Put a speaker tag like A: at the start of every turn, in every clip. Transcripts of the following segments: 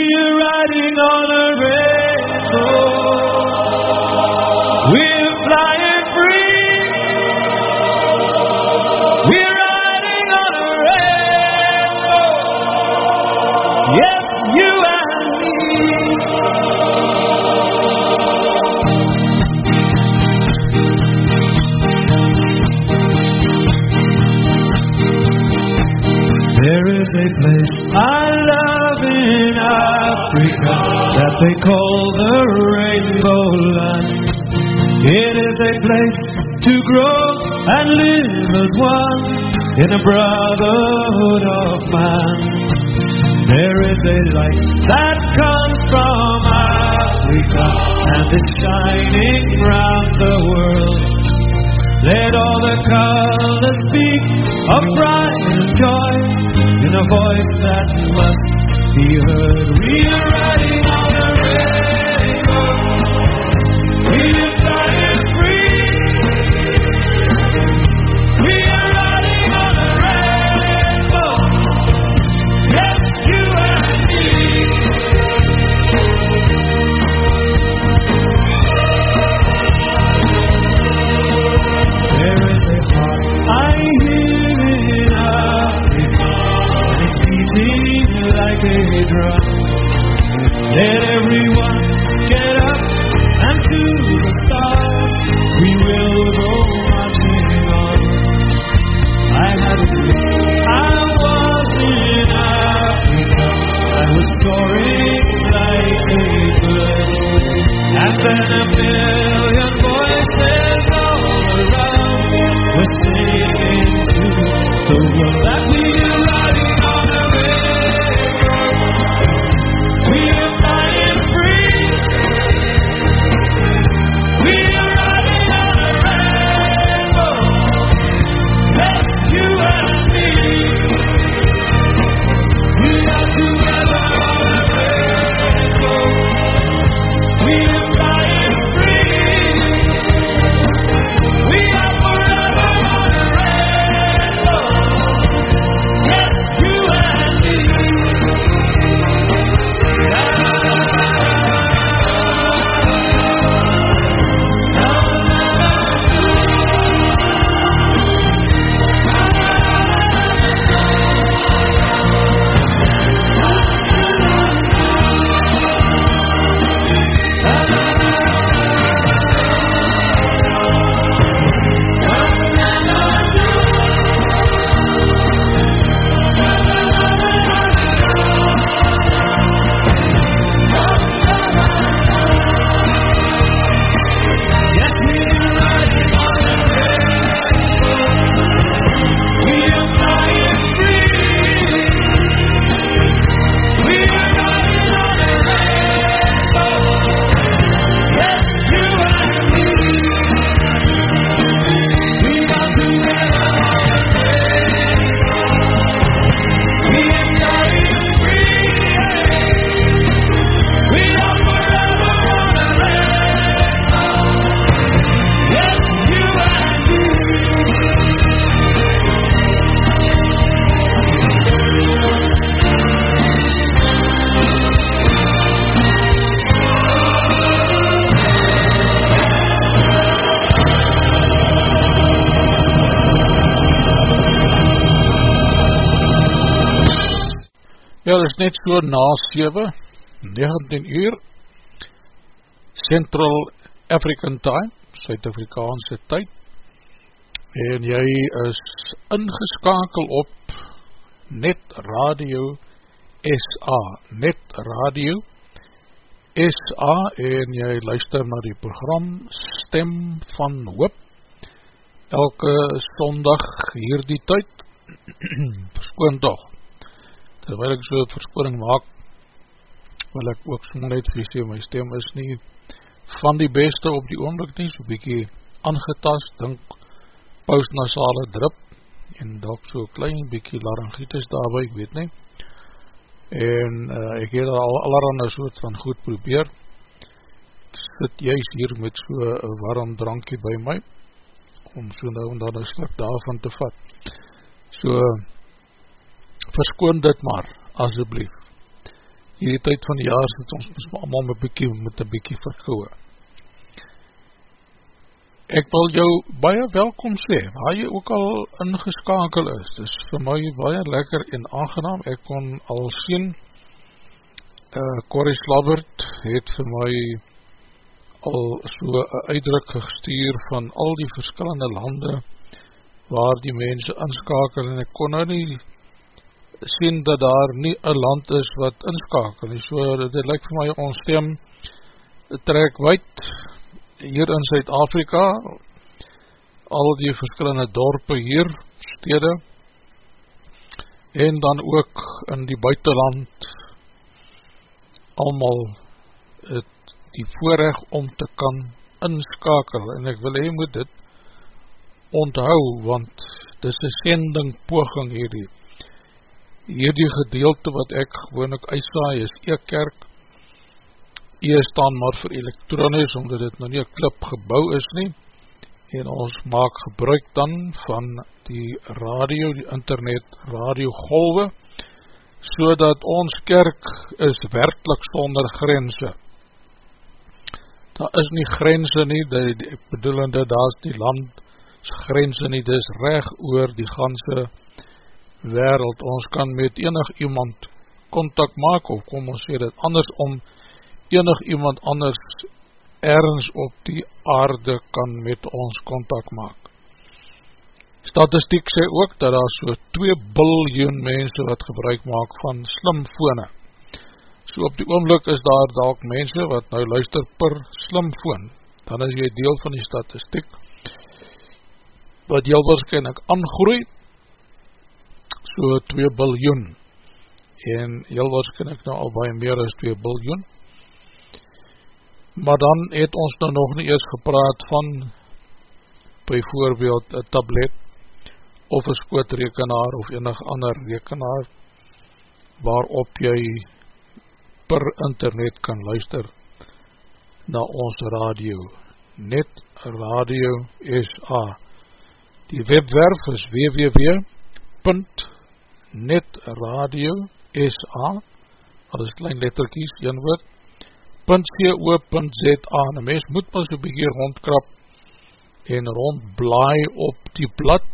A: you. In a brotherhood of man. There is a light that comes from Africa and is shining round the world. Let all the colors speak of pride and joy in a voice that must be heard.
B: Net so na 7, 19 uur, Central African Time, Suid-Afrikaanse tyd, en jy is ingeskakel op Net Radio SA, Net Radio SA, en jy luister na die program Stem van Hoop, elke sondag hier die tyd, verskoon toch, terwijl ek so verskoning maak, wil ek ook so net vir sê, my stem is nie van die beste op die oomlik nie, so bykie aangetast, dink pausnasale drip, en dalk so klein bykie laryngitis daarby, ek weet nie, en uh, ek het al allerhande soort van goed probeer, ek sit juist hier met so warm drankie by my, om so nou en dan een slik daarvan te vat, so, verskoon dit maar, asjeblief. hierdie tyd van die jaar sit ons ons allemaal met bykie, met een bykie vergoe. Ek wil jou baie welkom sê, waar jy ook al ingeskakel is, dis vir my baie lekker en aangenaam, ek kon al sien, uh, Corrie Slabbert het vir my al so een uitdruk gestuur van al die verskillende lande waar die mense inskakel en ek kon nou nie sien dat daar nie een land is wat inskakel nie, so dit lyk vir my ons stem trek wijd hier in Zuid-Afrika al die verskillende dorpe hier, stede en dan ook in die buitenland. Allemaal het die voorrecht om te kan inskakel en ek wil hy moet dit onthou want dis een sending poging hierdie hierdie gedeelte wat ek gewoon ek uitsaai is e-kerk e staan maar vir elektronies omdat dit nou nie een klip gebouw is nie. En ons maak gebruik dan van die radio, die internet radio golwe so dat ons kerk is werkelijk sonder grense. Daar is nie grense nie, die, die, ek bedoel in dit, daar is die land grense nie, dit is reg oor die ganse wereld, ons kan met enig iemand contact maak, of kom ons sê dit anders om enig iemand anders ergens op die aarde kan met ons contact maak. Statistiek sê ook dat daar so 2 biljoen mense wat gebruik maak van slimfone. So op die oomlik is daar dalk mense wat nou luister per slimfoon, dan is jy deel van die statistiek, wat heel waarschijnlijk aangroei, so 2 biljoen, en heel waarschijnlijk nou al baie meer as 2 biljoen, maar dan het ons nou nog nie eers gepraat van, byvoorbeeld, een tablet, of een skootrekenaar, of enig ander rekenaar, waarop jy per internet kan luister na ons radio, net radio SA. Die webwerf is www.netradio.sa alles klein letterkies, een woord .co.za en mens moet maar so bykie rondkrap en rondblaai op die blad.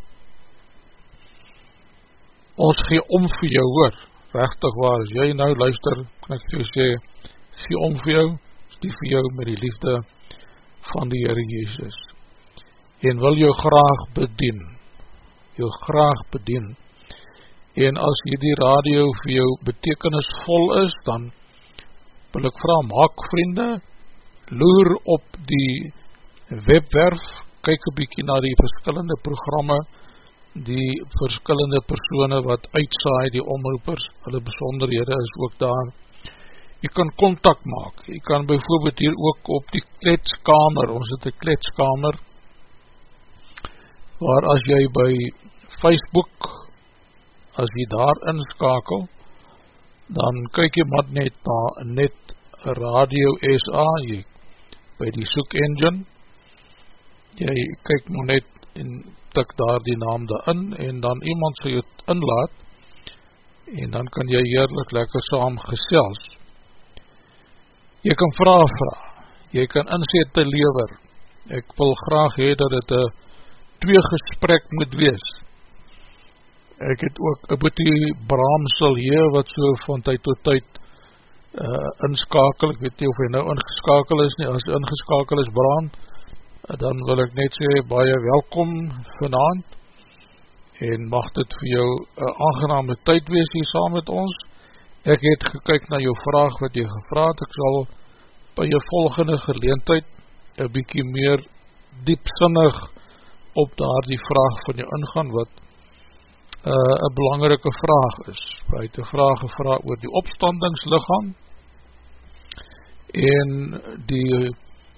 B: Ons gee om vir jou hoor rechtig waar, as jy nou luister, kan ek so sê, sê om vir jou, sê vir jou met die liefde van die Heere Jezus, en wil jou graag bedien, jou graag bedien, en as hierdie radio vir jou betekenisvol is, dan wil ek vraag, maak vriende, loer op die webwerf, kyk een bykie na die verskillende programme, die verskillende persone wat uitsaai, die omroepers, hulle besonderhede is ook daar. Jy kan contact maak, jy kan bijvoorbeeld hier ook op die kletskamer, ons het die kletskamer, waar as jy by Facebook, as jy daar inskakel, dan kyk jy maar net na net Radio SA, jy by die soek engine, jy kyk maar net en tik daar die naam daarin en dan iemand sal jou inlaat en dan kan jy heerlik lekker saam gesels. Jy kan vraag vraag, jy kan inzet te lever. Ek wil graag hee dat het een twee gesprek moet wees. Ek het ook een boetie braamsel hier wat so van tyd tot tyd uh, inskakel, ek weet nie of hy nou ingeskakel is nie, as ingeskakel is braam, dan wil ek net sê, baie welkom vanavond, en mag dit vir jou een aangename tyd wees hier saam met ons. Ek het gekyk na jou vraag wat jy gevraad, ek sal by jou volgende geleentheid een bykie meer diepsinnig op daar die vraag van jou ingaan, wat een belangrike vraag is. Hy het een vraag gevraag oor die opstandingslichaam, en die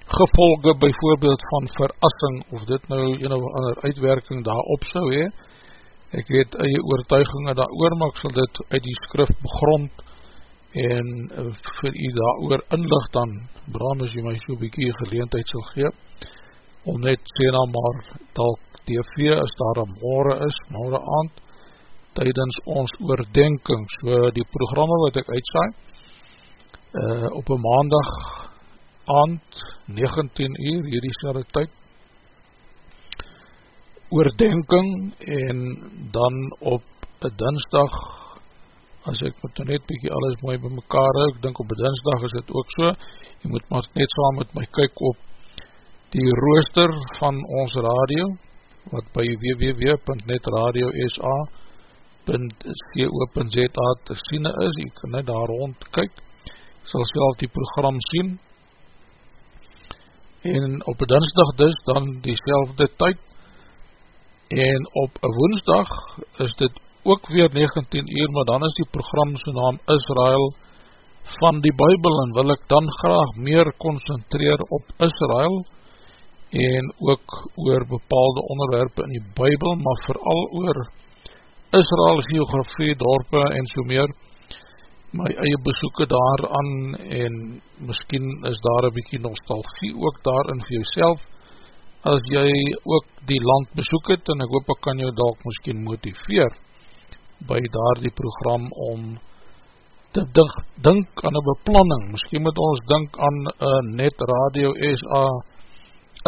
B: gevolge byvoorbeeld van verassing of dit nou een of ander uitwerking daarop sou hee ek weet eie oortuigingen daar oor maar ek sal dit uit die skrif begrond en uh, vir u daar oor inlicht dan Bram as jy my so bykie geleentheid sal gee om net sê nou maar talk TV as daar een morgen is morgen aand tydens ons oordenking so die programme wat ek uitsaai uh, op een maandag aand 19 uur hierdie selde tyd oordenking en dan op een dinsdag as ek moet net bykie alles mooi by mekaar hou, ek dink op een dinsdag is dit ook so, jy moet maar net saam met my kyk op die rooster van ons radio, wat by www.netradiosa.co.za te sien is, jy kan net daar rond kyk, sal self die program sien, en op dinsdag dus, dan die selfde tyd, en op woensdag is dit ook weer 19 uur, maar dan is die program so naam Israel van die Bijbel, en wil ek dan graag meer concentreer op Israel, en ook oor bepaalde onderwerpe in die Bijbel, maar vooral oor Israel, geografie, dorpe en so meer, my eie besoeken daaraan, en miskien is daar een bykie nostalgie ook daarin vir jouself, as jy ook die land besoek het, en ek hoop ek kan jou dalk miskien motiveer, by daar die program om te dink, dink aan een beplanning, miskien moet ons dink aan een net radio SA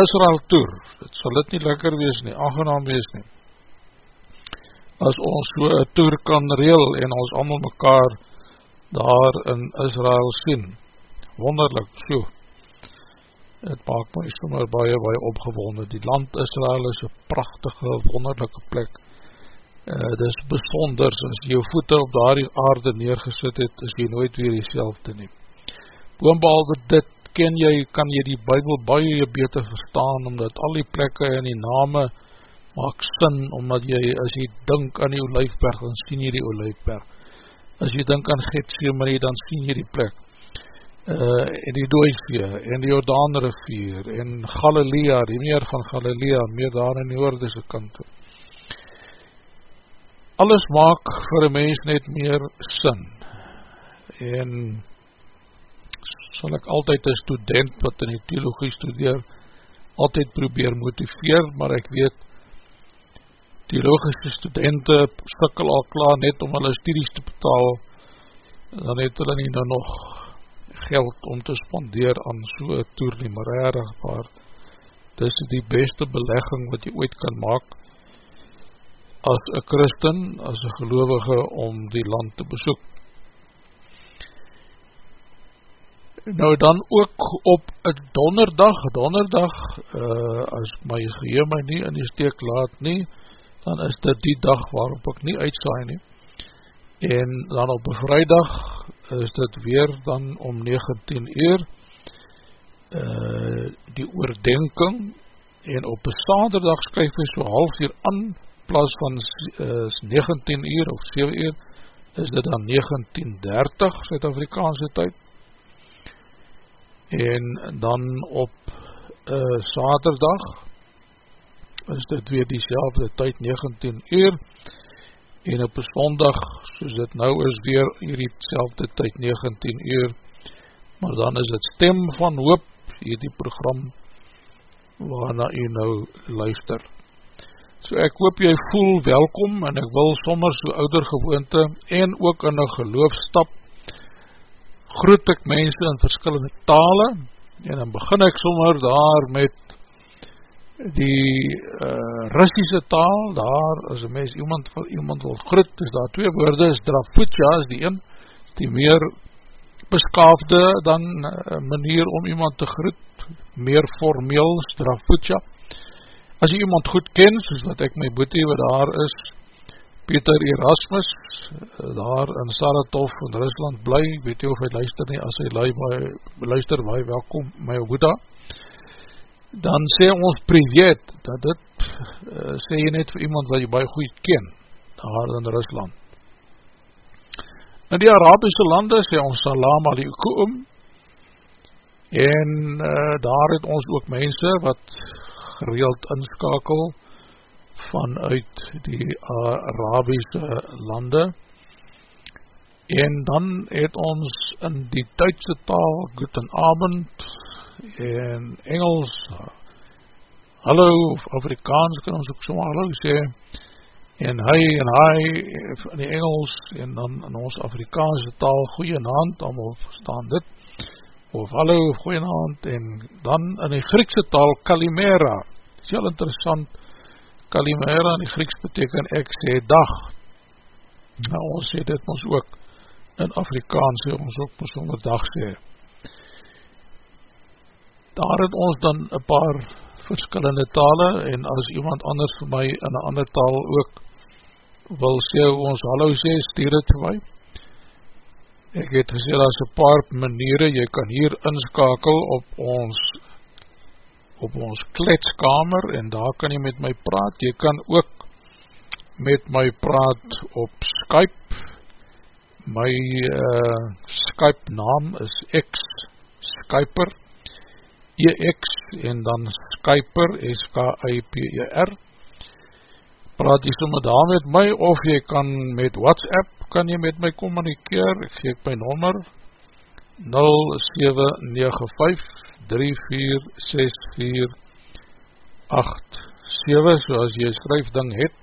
B: Israel Tour, het sal dit nie lekker wees nie, aangenaam wees nie, as ons so een tour kan reel en ons allemaal mekaar daar in Israel sien, wonderlik, so, het maak my sommer baie, baie opgewonde, die land Israel is een prachtige, wonderlijke plek, uh, eh, dit is besonders, as jy jou voete op daar die aarde neergesit het, is jy nooit weer jy self te neem. Boonbehalve dit, ken jy, kan jy die bybel baie beter verstaan, omdat al die plekke en die name maak sin, omdat jy, as jy dink aan die olijfberg, dan sien jy die olijfberg. As jy dink aan Gethsemane, dan sien jy die plek. Uh, en die Dooisvee, en die Jordaanrivier, en Galilea, die meer van Galilea, meer daar in die oordese kant alles maak vir een mens net meer sin en sal ek altyd een student wat in die theologie studeer altyd probeer motiveer maar ek weet theologische studenten stikkel al klaar net om hulle studies te betaal dan het hulle nie nou nog geld om te spandeer aan so'n toer nie maar erg maar dis die beste belegging wat jy ooit kan maak as een christen, as een gelovige om die land te besoek. Nou dan ook op een donderdag, donderdag, uh, as my geheer my nie in die steek laat nie, dan is dit die dag waarop ek nie uitsaai nie. En dan op een vrijdag is dit weer dan om 19 uur uh, die oordenking en op een saterdag skryf hy so half uur aan plaas van uh, 19 uur of 7 uur, is dit dan 1930 Zuid-Afrikaanse tyd. En dan op uh, saterdag is dit weer die selfde tyd 19 uur. En op sondag soos dit nou is weer hierdie selfde tyd 19 uur. Maar dan is het stem van hoop hierdie program waarna u nou luister. So ek hoop jy voel welkom en ek wil sommer so ouder gewoonte en ook in een geloofstap groet ek mense in verskillende tale. En dan begin ek sommer daar met die uh, Russische taal, daar as een mens iemand, iemand wil groet, dus daar twee woorde is drafutja is die een, die meer beskaafde dan uh, manier om iemand te groet, meer formeel is drafutja As jy iemand goed ken, soos wat ek my boete wat daar is, Peter Erasmus, daar in Saratov in Rusland bly, weet jy of hy luister nie, as hy luister, waar welkom, my Boeddha, dan sê ons privet, dat dit uh, sê jy net vir iemand wat jy baie goed ken, daar in Rusland. In die Arabische lande sê ons salam alaikum, en uh, daar het ons ook mense wat gereeld inskakel vanuit die Arabiese lande en dan het ons in die Duitse taal Guten Abend en Engels hallo of Afrikaans kan ons ook so hallo sê. En hy en hy in die Engels en dan in ons Afrikaanse taal goeie naand, allemaal verstaan dit, of hallo, goeie naand, en dan in die Griekse taal Kalimera, is heel interessant, Kalimera in die Grieks beteken ek sê dag, nou ons sê dit ons ook in Afrikaans, ons ook onder dag sê, daar het ons dan een paar verskillende tale en as iemand anders vir my in een ander taal ook wil sê ons hallo sê, stuur het vir my. Ek het gesê, daar is een paar maniere, jy kan hier inskakel op ons op ons kletskamer en daar kan jy met my praat, jy kan ook met my praat op Skype, my uh, Skype naam is X Skyper, EX en dan Skyper, S-K-I-P-E-R, praat jy somme daar met my, of jy kan met WhatsApp, kan jy met my communikeer, ek geef my nommer, 0795-3464-87, soos jy skryf ding het,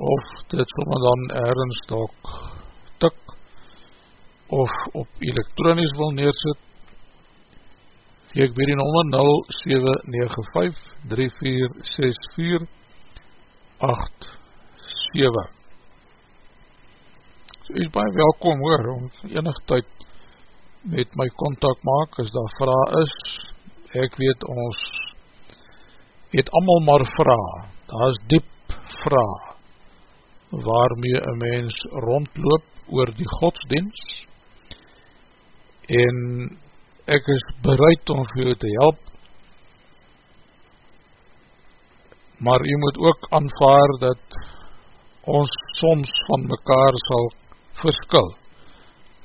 B: of dit somme dan ergens dalk tik, of op elektronisch wil neersit, ek weer die nommer 0795-3464-87 so is baie welkom hoor om enig tyd met my contact maak as daar vraag is. Ek weet ons het allemaal maar vraag daar is diep vraag waarmee een mens rondloop oor die godsdienst. En ek is bereid om vir jou te help, maar jy moet ook aanvaar dat ons soms van mekaar sal verskil.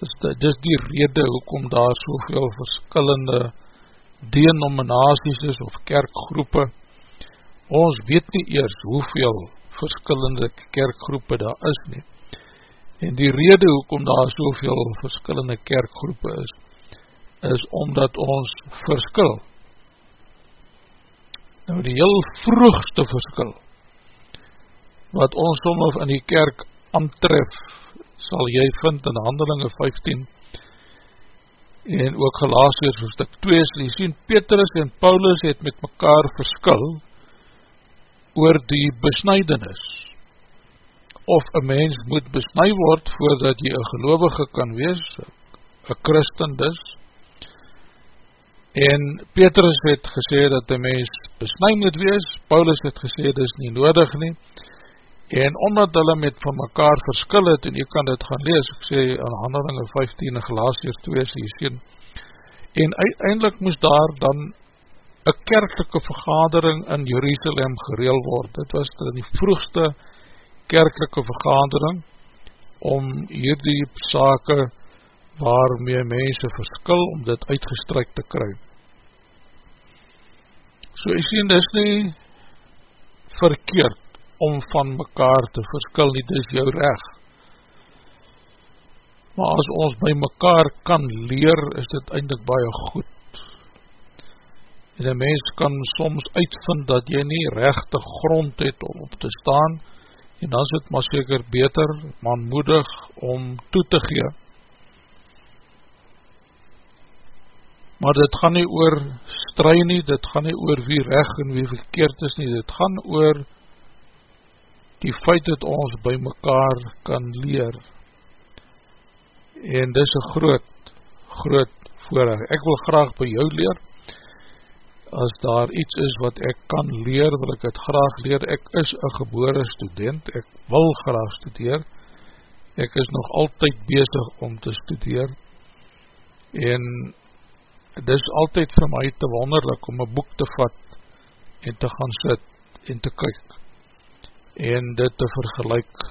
B: Dis, dis die rede hoekom daar soveel verskillende denominaties is of kerkgroepe. Ons weet nie eers hoeveel verskillende kerkgroepe daar is nie. En die rede hoekom daar soveel verskillende kerkgroepe is, is omdat ons verskil. Nou die heel vroegste verskil, wat ons soms in die kerk aantref, sal jy vind in handelinge 15, en ook Galatius hoofdstuk 2, jy sien Petrus en Paulus het met mekaar verskil, oor die besnijdenis, of een mens moet besnij word, voordat jy een gelovige kan wees, een christen dus, En Petrus het gesê dat die mens besnui moet wees, Paulus het gesê dit is nie nodig nie, en omdat hulle met van mekaar verskil het, en jy kan dit gaan lees, ek sê in handelinge 15 en Galatius 2 sê jy sien, en uiteindelik moes daar dan een kerkelike vergadering in Jerusalem gereel word, dit was die vroegste kerkelike vergadering, om hierdie sake waarmee mense verskil om dit uitgestryk te kry. So jy sien, dit is nie verkeerd om van mekaar te verskil nie, dit is jou recht. Maar as ons by mekaar kan leer, is dit eindelijk baie goed. En die mens kan soms uitvind dat jy nie rechte grond het om op te staan, en dan is het maar seker beter, manmoedig om toe te gee, maar dit gaan nie oor strui nie, dit gaan nie oor wie recht en wie verkeerd is nie, dit gaan oor die feit dat ons by mekaar kan leer. En dis een groot, groot voorrecht. Ek wil graag by jou leer, as daar iets is wat ek kan leer, wil ek het graag leer. Ek is een gebore student, ek wil graag studeer, ek is nog altyd bezig om te studeer, en het is altyd vir my te wonderlik om een boek te vat en te gaan sit en te kyk en dit te vergelijk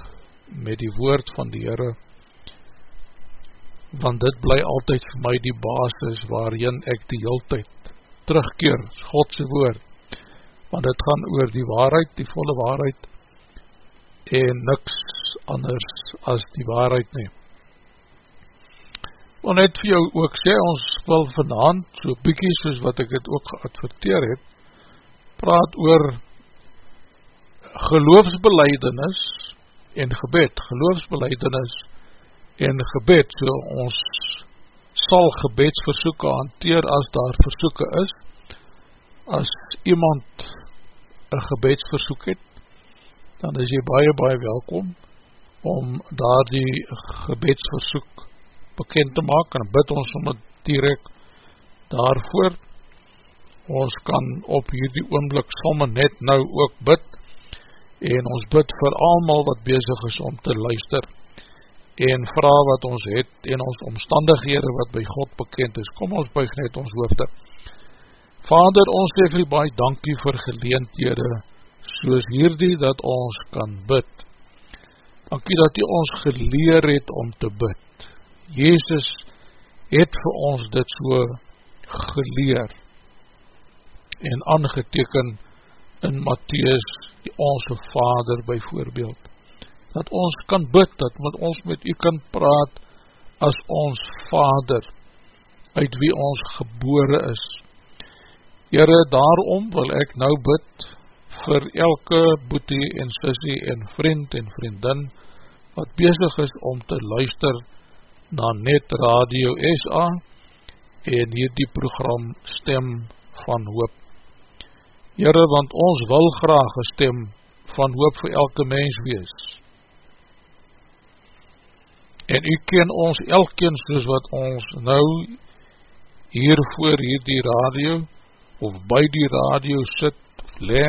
B: met die woord van die Heere want dit bly altyd vir my die basis waarin ek die heel tyd terugkeer, Godse woord want dit gaan oor die waarheid, die volle waarheid en niks anders as die waarheid neem wil net vir jou ook sê, ons wil vanavond, so bykie soos wat ek het ook geadverteer het, praat oor geloofsbeleidenis en gebed, geloofsbeleidenis en gebed, so ons sal gebedsversoeken hanteer as daar versoeken is, as iemand een gebedsversoek het, dan is jy baie baie welkom om daar die gebedsversoek bekend te maak en bid ons om het direct daarvoor. Ons kan op hierdie oomblik somme net nou ook bid en ons bid vir almal wat bezig is om te luister en vraag wat ons het en ons omstandighede wat by God bekend is. Kom ons buig net ons hoofde. Vader, ons sê vir baie dankie vir geleenthede soos hierdie dat ons kan bid. Dankie dat jy ons geleer het om te bid. Jezus het vir ons dit so geleer en aangeteken in Matthäus, die onze Vader by voorbeeld. Dat ons kan bid, dat met ons met u kan praat as ons Vader, uit wie ons gebore is. Heren, daarom wil ek nou bid vir elke boete en sissie en vriend en vriendin wat bezig is om te luister na Net Radio SA en hierdie program Stem van Hoop. Heren, want ons wil graag een stem van hoop vir elke mens wees. En u ken ons elkeen soos wat ons nou hier voor hierdie radio of by die radio sit of le,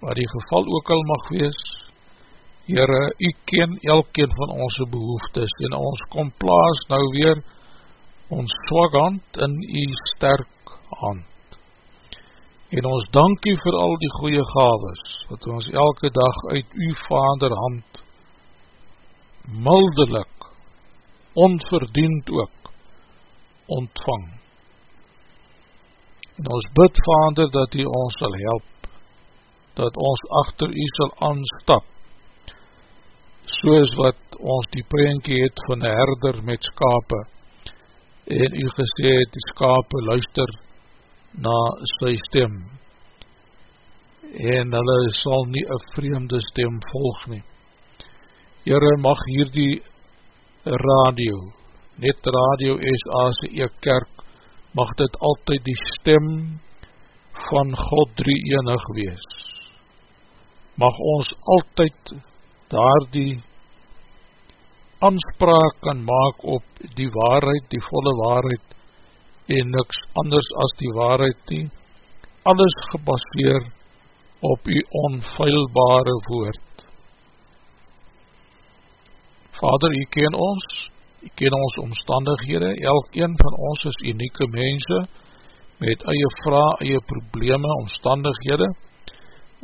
B: waar die geval ook al mag wees, Heere, u ken elkeen van ons behoeftes en ons kom plaas nou weer ons swak hand in u sterk hand. En ons dankie vir al die goeie gaves, wat ons elke dag uit u vader hand mildelik, onverdiend ook, ontvang. En ons bid vader dat u ons sal help, dat ons achter u sal aanstap, soos wat ons die prentje het van een herder met skape. En u gesê het die skape luister na sy stem. En hulle sal nie een vreemde stem volg nie. Heere mag hier die radio net radio SA's e kerk mag dit altyd die stem van God drie enig wees. Mag ons altyd daar die anspraak kan maak op die waarheid, die volle waarheid en niks anders as die waarheid nie, alles gebaseer op die onfeilbare woord. Vader, u ken ons, u ken ons omstandighede, elk een van ons is unieke mense, met eie vraag, eie probleme, omstandighede,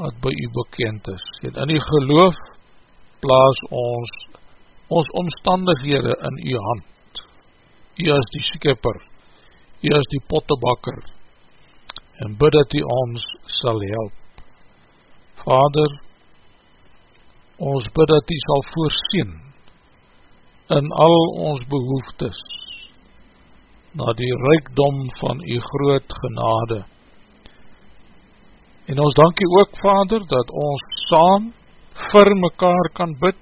B: wat by u bekend is. En in die geloof, plaas ons ons omstandighede in u hand. U is die skipper, u is die pottebakker, en bid dat u ons sal help. Vader, ons bid dat u sal voorsien in al ons behoeftes na die rijkdom van u groot genade. En ons dankie ook, Vader, dat ons saam vir mekaar kan bid,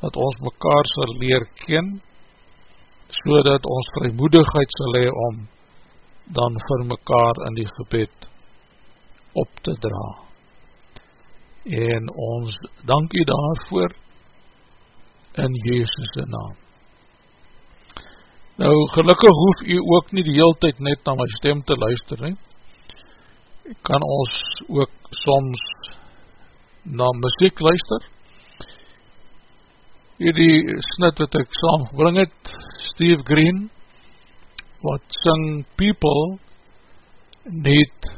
B: dat ons mekaar sal leer ken, so dat ons vrymoedigheid sal hee om dan vir mekaar in die gebed op te dra. En ons dankie daarvoor in Jezus' naam. Nou, gelukkig hoef u ook nie die heel tyd net na my stem te luister, nie. kan ons ook soms na muziek luister. Hierdie snit wat ek saam bring het, Steve Green, wat sing People Need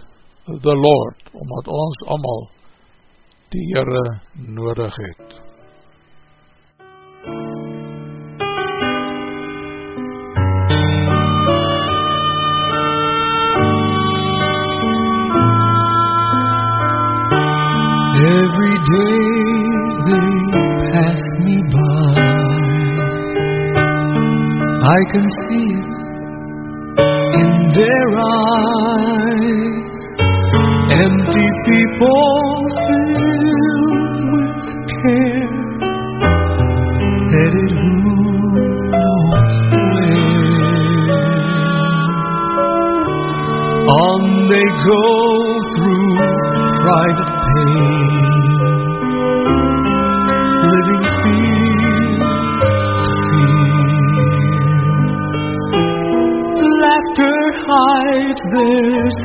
B: the Lord, omdat ons allemaal die Heere nodig het.
A: I can see it in their eyes.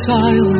A: silence.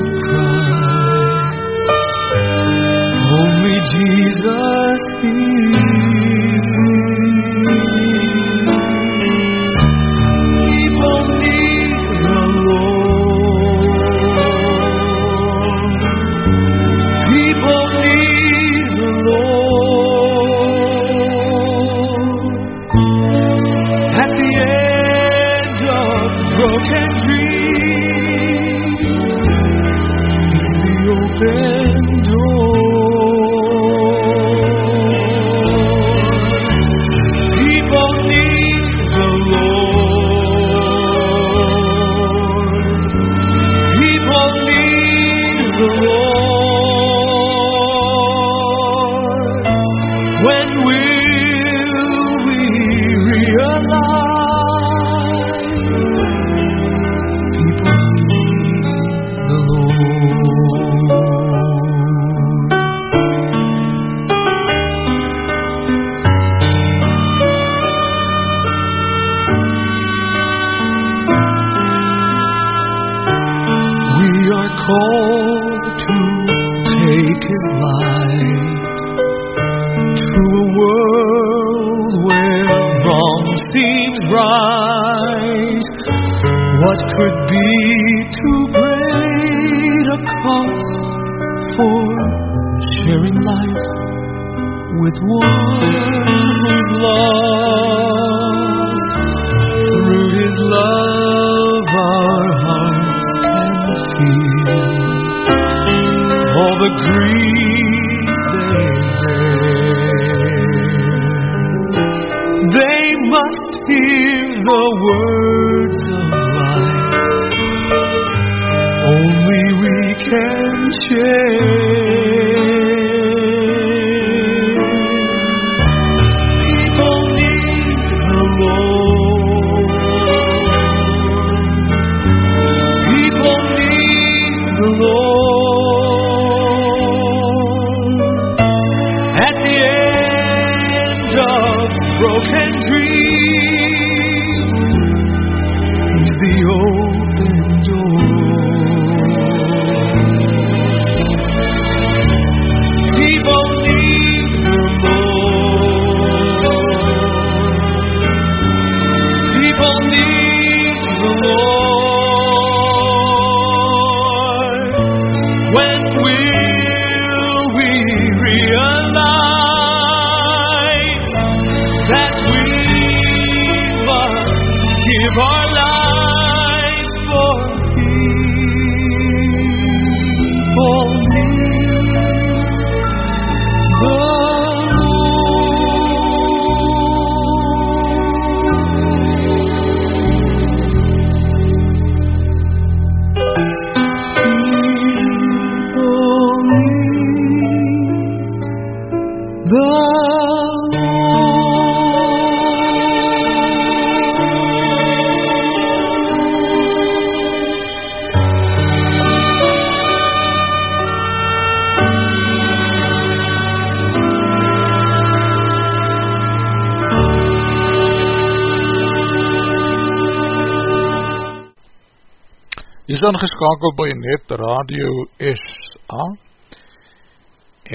A: Ingeskakeld by Net Radio SA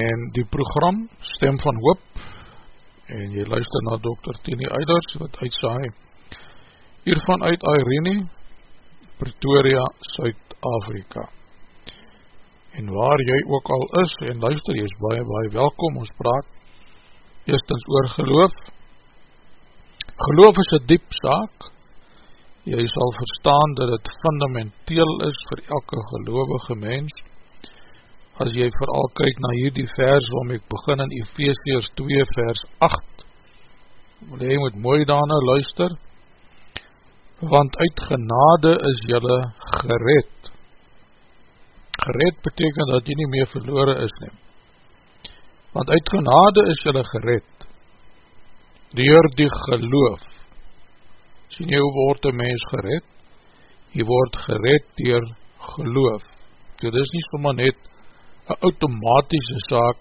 A: en die program Stem van Hoop en jy luister na Dr. Tini Eiders wat uitsaai hiervan uit Irene, Pretoria, Suid-Afrika. En waar jy ook al is en luister, jy is baie, baie welkom, ons praat eerstens oor geloof. Geloof is een diep saak jy sal verstaan dat het fundamenteel is vir elke gelovige mens. As jy vooral kyk na hierdie vers waarom ek begin in Ephesians 2 vers 8, wil jy moet mooi daarna luister, want uit genade is jylle gered. Gered beteken dat jy nie meer verloore is neem. Want uit genade is jylle gered, door die geloof, sien jy hoe word een mens gered? Jy word gered dier
B: geloof. Dit is nie soma net een automatische saak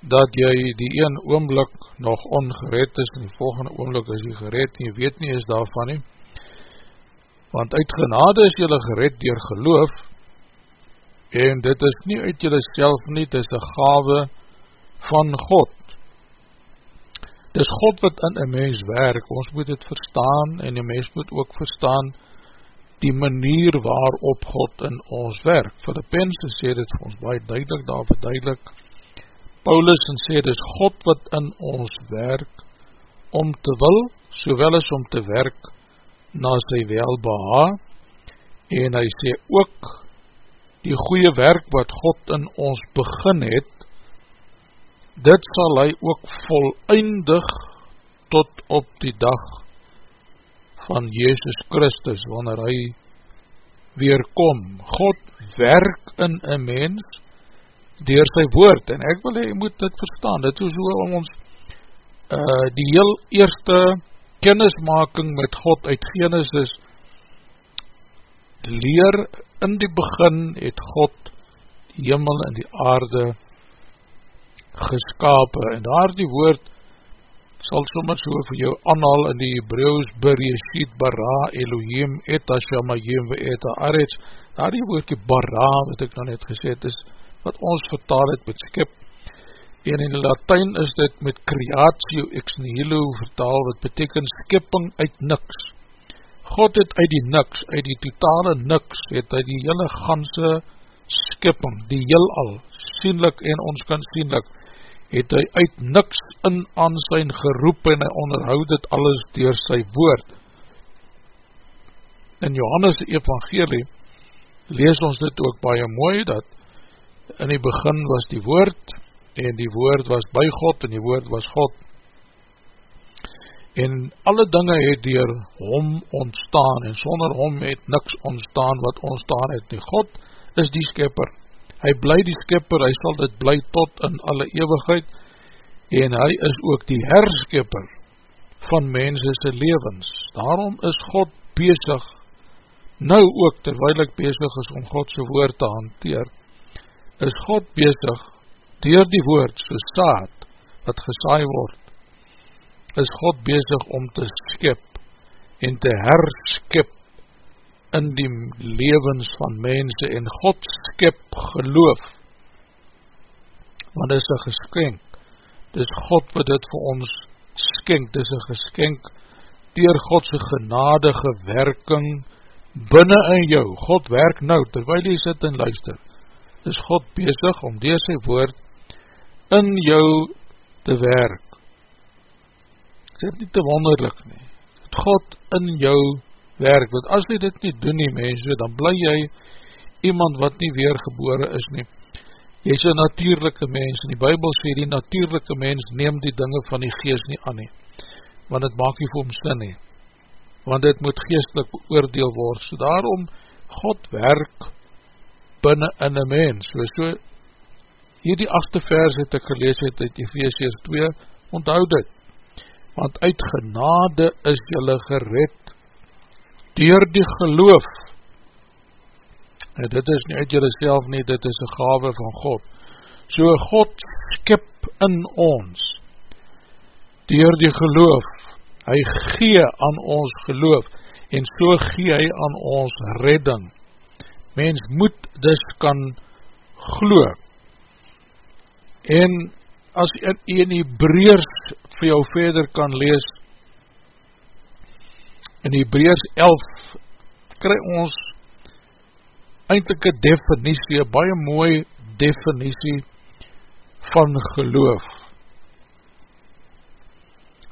B: dat jy die een oomblik nog ongered is en die volgende oomblik is jy gered en jy weet nie is daarvan nie. Want uit genade is jylle gered dier geloof en dit is nie uit jylle self nie, dit is een gave van God. Dit is God wat in een mens werk, ons moet het verstaan en die mens moet ook verstaan die manier waarop God in ons werk. Filippense sê dit vir ons baie duidelik, daar verduidelik, Paulus en sê, dit God wat in ons werk om te wil, sowel as om te werk na sy welbeha, en hy sê ook, die goeie werk wat God in ons begin het, dit sal hy ook voleindig tot op die dag van Jezus Christus, wanneer hy weerkom. God werk in een mens, door sy woord, en ek wil hy moet dit verstaan, dit is hoe ons uh, die heel eerste kennismaking met God uit Genesis leer. In die begin het God die hemel en die aarde geskapen, en daar die woord sal soms so vir jou anhal in die Hebrews Bereshit Bara Elohim Et Hashamayim Ve Et Aretz. Daar die woordkie Bara wat ek nou net gesê het is wat ons vertaal het met skip. En in die Latijn is dit met creatio ex nihilo vertaal wat beteken skipping uit niks. God het uit die niks, uit die totale niks het hy die hele ganse skipping, die heel al sienlik en ons kan sienlik het hy uit niks in aansijn geroep en hy onderhoud het alles door sy woord in Johannes evangelie lees ons dit ook baie mooi dat in die begin was die woord, en die woord was by God, en die woord was God. En alle dinge het dier hom ontstaan, en sonder hom het niks ontstaan wat ontstaan het nie. God is die skepper, hy bly die skepper, hy sal dit bly tot in alle eeuwigheid, en hy is ook die herskepper van mensese levens. Daarom is God bezig, nou ook terwijl ek bezig is om Godse woord te hanteer, is God bezig, dier die woord, so saad, wat gesaai word, is God bezig om te skip, en te herskip, in die levens van mense, en God skip geloof, want dit is een geskenk, dit God wat dit vir ons skenk, dit is een geskenk, dier Godse genadige werking, binnen in jou, God werk nou, terwijl jy sit en luister, is God bezig om door sy woord in jou te werk. Dit is nie te wonderlik nie. God in jou werk, want as jy dit nie doen nie mense, dan bly jy iemand wat nie weergebore is nie. Jy is een natuurlijke mens, en die Bijbel sê die natuurlijke mens neem die dinge van die geest nie aan nie, want het maak nie vir hom sin nie, want dit moet geestelik beoordeel word, so daarom God werk binnen in een mens. So, so, hier die achte vers het ek gelees het uit Ephesians 2, onthoud dit, want uit genade is jylle gered door die geloof. En dit is nie uit jylle self nie, dit is een gave van God. So God skip in ons door die geloof. Hy gee aan ons geloof en so gee hy aan ons redding mens moet dus kan glo en as jy in die breers vir jou verder kan lees in die breers 11 kry ons eindelijk een definitie, een baie mooi definitie van geloof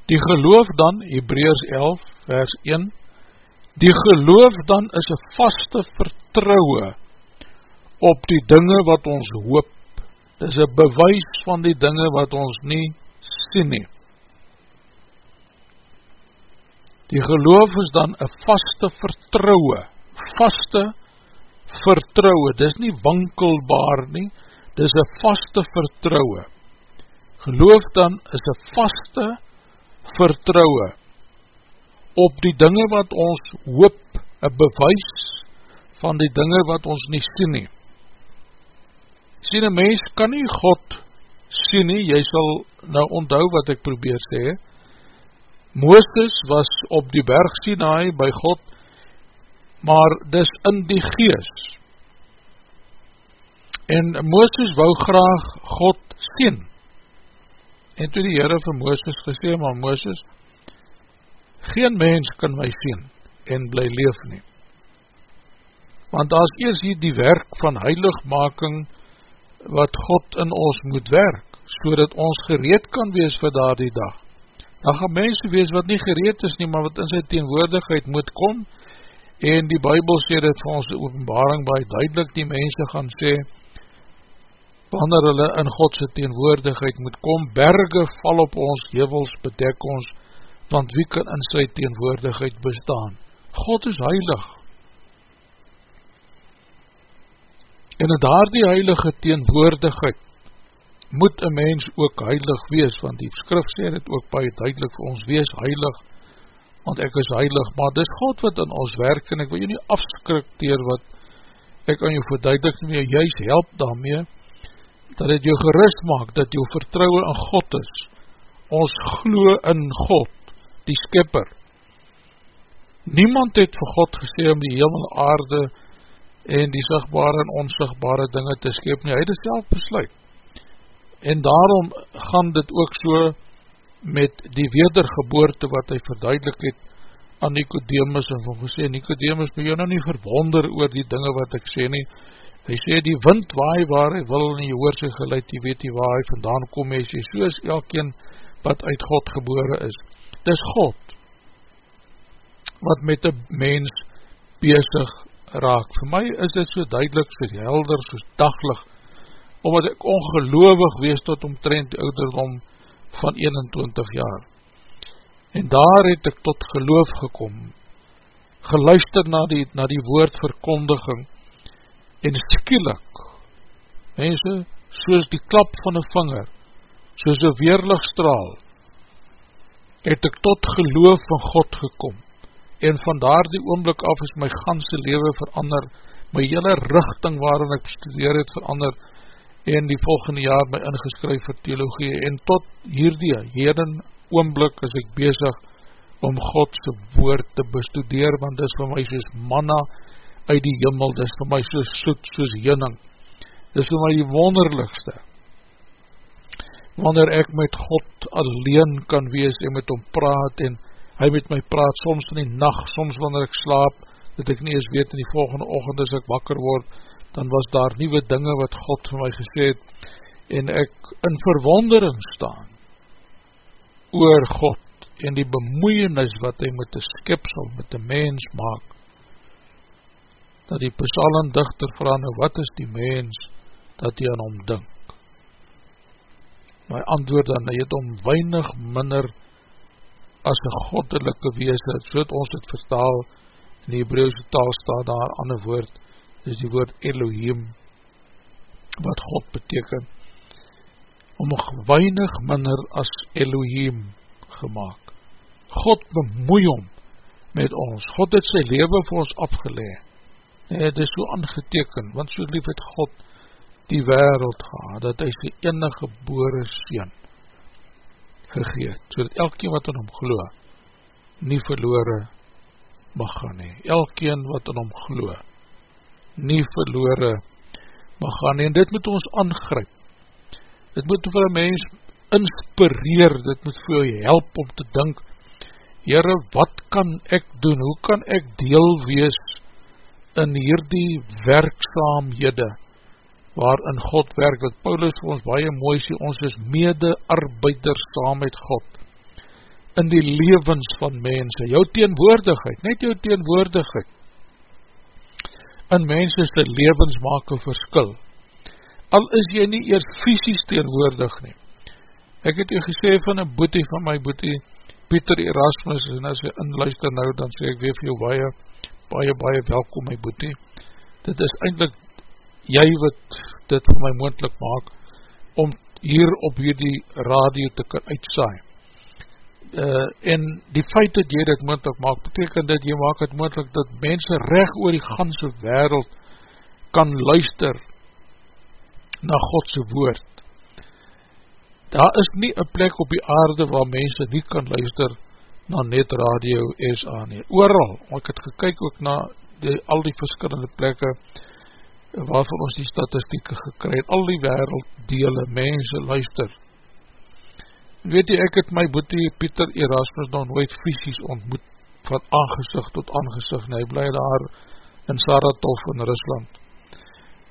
B: die geloof dan, Hebreus 11 vers 1 Die geloof dan is een vaste vertrouwe op die dinge wat ons hoop. Dit is een bewys van die dinge wat ons nie sien nie. Die geloof is dan een vaste vertrouwe, vaste vertrouwe, dit is nie wankelbaar nie, dit is een vaste vertrouwe. Geloof dan is een vaste vertrouwe, op die dinge wat ons hoop, een bewys van die dinge wat ons nie sien nie. Sien, een mens kan nie God sien nie, jy sal nou onthou wat ek probeer sê. Moostes was op die berg Sinaai by God, maar dis in die gees. En Moostes wou graag God sien. En toe die Heere vir Moostes gesê, maar Moostes, geen mens kan my sien en bly leef nie. Want as eers hier die werk van heiligmaking wat God in ons moet werk, so dat ons gereed kan wees vir daar die dag. Dan gaan mense wees wat nie gereed is nie, maar wat in sy teenwoordigheid moet kom, en die Bijbel sê dit vir ons openbaring baie duidelik, die mense gaan sê, wanneer hulle in Godse teenwoordigheid moet kom, berge val op ons, hevels bedek ons, want wie kan in sy teenwoordigheid bestaan? God is heilig. En in daar die heilige teenwoordigheid moet een mens ook heilig wees, want die skrif sê dit ook baie duidelik vir ons, wees heilig, want ek is heilig, maar dis God wat in ons werk, en ek wil jy nie afskrik teer wat ek aan jou verduidelik nie, juist help daarmee, dat het jou gerust maak, dat jou vertrouwe in God is, ons glo in God, die skipper. Niemand het vir God gesê om die hemel aarde en die sigtbare en onsigbare dinge te skep nie, hy het self besluit. En daarom gaan dit ook so met die wedergeboorte wat hy verduidelik het aan Nicodemus. En van gesê, Nicodemus moet jou nou nie verwonder oor die dinge wat ek sê nie, hy sê die wind waai waar hy wil en jy hoor sy geluid, jy weet nie waar hy vandaan kom, hy sê soos elkeen wat uit God gebore is. Dis God wat met die mens bezig raak. Voor my is dit so duidelik, so helder, so daglig, omdat ek ongeloofig wees tot omtrent die ouderdom van 21 jaar. En daar het ek tot geloof gekom, geluister na die, na die woordverkondiging, en skielik, mense, soos die klap van een vinger, soos een weerligstraal, het ek tot geloof van God gekom, en van daar die oomblik af is my ganse leven verander, my hele richting waarin ek studeer het verander, en die volgende jaar my ingeskryf vir theologie, en tot hierdie heden oomblik is ek bezig om Godse woord te bestudeer, want dis vir my soos manna uit die jimmel, dis vir my soos soet, soos jening, dis vir my die wonderlikste, wanneer ek met God alleen kan wees en met hom praat en hy met my praat, soms in die nacht, soms wanneer ek slaap, dat ek nie eens weet in die volgende ochend as ek wakker word, dan was daar nieuwe dinge wat God vir my gesê het en ek in verwondering staan oor God en die bemoeienis wat hy met die skipsel, met die mens maak dat die psalm dichter vraag, nou wat is die mens dat hy aan hom dink? My antwoord dan, hy het om weinig minder as een goddelike wees, so het ons het vertaal, in die Hebrauwse taal staat daar ander woord, is die woord Elohim, wat God beteken, om weinig minder as Elohim gemaakt. God bemoei om met ons, God het sy leven vir ons afgeleid, en het is so aangeteken, want so lief het God die wereld gehad, dat hy sy enige gebore sien gegeet, so dat elkeen wat in hom glo, nie verloore mag gaan nie. Elkeen wat in hom glo, nie verloore mag gaan nie. En dit moet ons aangryp. Dit moet vir een mens inspireer, dit moet vir jou help om te dink, Heere, wat kan ek doen? Hoe kan ek deel wees in hierdie werkzaamhede? waarin God werk, wat Paulus vir ons baie mooi sê, ons is mede-arbeiders saam met God, in die levens van mense, jou teenwoordigheid, net jou teenwoordigheid, in mense sy levens maak een verskil, al is jy nie eers fysisk teenwoordig nie, ek het u gesê van een boete van my boete, Pieter Erasmus, en as jy inluister nou, dan sê ek weer vir jou baie, baie, baie welkom my boete, dit is eindelijk jy wat dit vir my moendlik maak, om hier op hierdie radio te kan uitsaai. Uh, en die feit dat jy dit moendlik maak, beteken dat jy maak het moendlik dat mense recht oor die ganse wereld kan luister na Godse woord. Daar is nie een plek op die aarde waar mense nie kan luister na net radio SA nie. Ooral, ek het gekyk ook na die, al die verskillende plekke waarvan ons die statistieke gekry het, al die wereld dele, mense luister weet jy, ek het my boete Pieter Erasmus nog nooit fysisk ontmoet, van aangezicht tot aangezicht, en hy bly daar in Saratov in Rusland.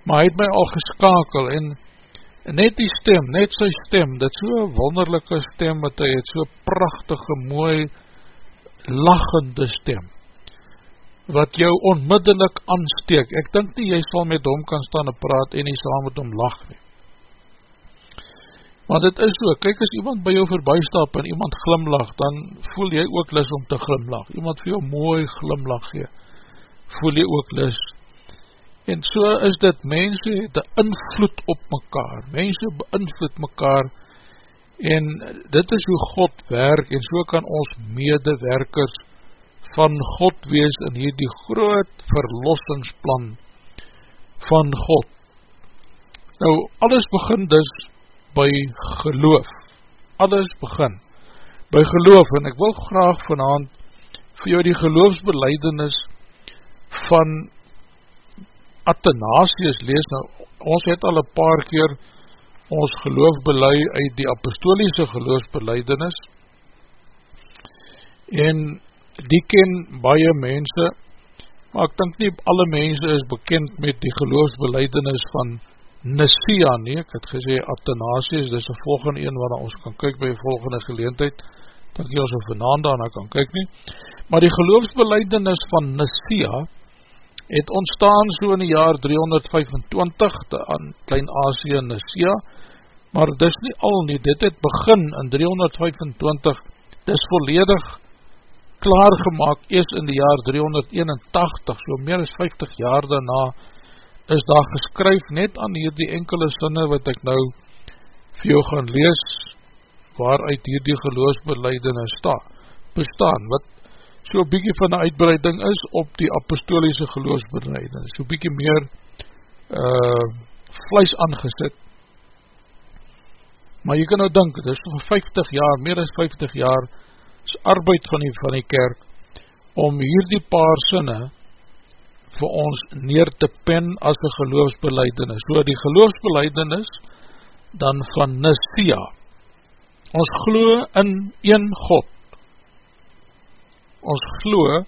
B: Maar hy het my al geskakel, en, net die stem, net sy stem, dit so wonderlijke stem, wat hy het so prachtige, mooi, lachende stem, wat jou onmiddellik aansteek. Ek dink nie, jy sal met hom kan staan en praat, en hy sal met hom lach nie. Want het is so, kyk as iemand by jou voorbij stap en iemand glimlach, dan voel jy ook lis om te glimlach. Iemand vir jou mooi glimlach gee, voel jy ook lis. En so is dit, mense het een invloed op mekaar, mense beïnvloed mekaar, en dit is hoe God werk, en so kan ons medewerkers van God wees in hierdie groot verlossingsplan van God. Nou, alles begin dus by geloof. Alles begin by geloof en ek wil graag vanavond vir jou die geloofsbeleidenis van Athanasius lees. Nou, ons het al een paar keer ons geloofbelei uit die apostoliese geloofsbeleidenis en die ken baie mense maar ek dink nie alle mense is bekend met die geloofsbeleidenis van Nicaea nie, ek het gesê Athanasius, dit is die volgende een waar ons kan kyk by die volgende geleentheid, dat jy ons op vanavond daarna kan kyk nie, maar die geloofsbeleidenis van Nicaea het ontstaan so in die jaar 325 aan Klein-Asie Nicaea, maar dit is nie al nie, dit het begin in 325, dit is volledig klaargemaak ees in die jaar 381, so meer as 50 jaar daarna, is daar geskryf net aan hierdie enkele sinne wat ek nou vir jou gaan lees waaruit hierdie geloosbeleidene sta, bestaan, wat so bykie van die uitbreiding is op die apostoliese geloosbeleidene, so bykie meer uh, vlees aangesit. Maar jy kan nou dink, dit is nog 50 jaar, meer as 50 jaar, is arbeid van die, van die kerk, om hierdie paar sinne, vir ons neer te pen as die geloofsbeleidings. So die geloofsbeleidings dan van Nicaea. Ons glo in een God. Ons glo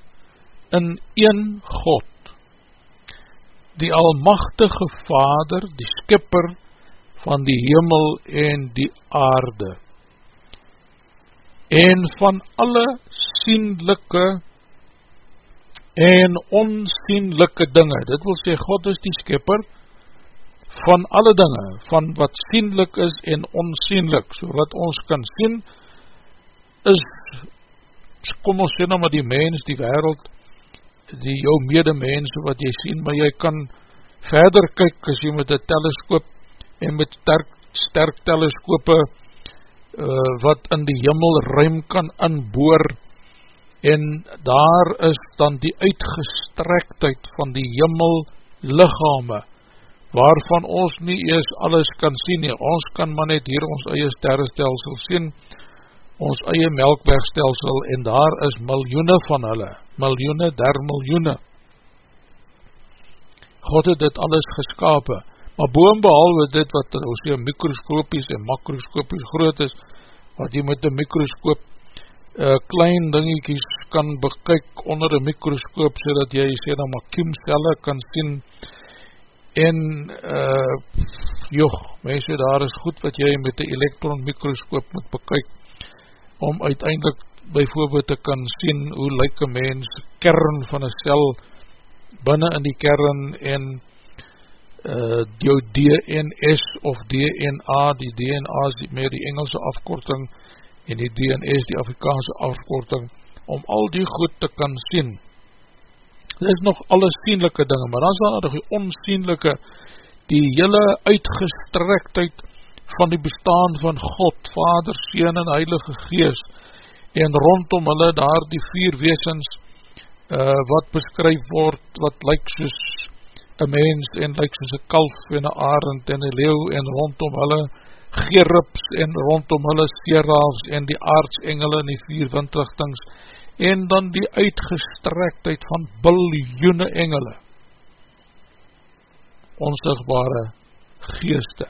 B: in een God. Die almachtige Vader, die skipper van die hemel en die aarde. En van alle sienlijke en onsienlijke dinge, dit wil sê God is die skepper van alle dinge, van wat sienlik is en onsienlik, so wat ons kan sien, is, kom ons sê nou maar die mens, die wereld, die jou medemens, wat jy sien, maar jy kan verder kyk, as jy met een teleskoop, en met sterk, sterk teleskope, uh, wat in die jimmel ruim kan inboor, en daar is dan die uitgestrektheid van die jimmel lichame, waarvan ons nie ees alles kan sien nie, ons kan maar net hier ons eie sterrestelsel sien, ons eie melkwegstelsel, en daar is miljoene van hulle, miljoene der miljoene. God het dit alles geskapen, maar boom behalwe dit wat ons hier mikroskopies en makroskopies groot is, wat jy met die mikroskoop uh, klein dingiekies kan bekyk onder een mikroskoop so dat jy sê dan maar kiemcelle kan sien. En uh, joh, mense daar is goed wat jy met die elektron mikroskoop moet bekyk om uiteindelik bijvoorbeeld te kan sien hoe lyk een mens kern van een cel binnen in die kern en uh, jou DNS of DNA, die DNA is meer die Engelse afkorting en die DNS die Afrikaanse afkorting om al die goed te kan sien. Dit is nog alle sienlijke dinge, maar dan is daar nog die onsienlijke, die hele uitgestrektheid van die bestaan van God, Vader, Seen en Heilige Gees, en rondom hulle daar die vier weesens uh, wat beskryf word, wat lyk soos een mens en lyk soos een kalf en een arend en een leeuw en rondom hulle gerips en rondom hulle seraals en die aardsengele en die vier windrichtings en dan die uitgestrektheid van biljoene engele onsigbare geeste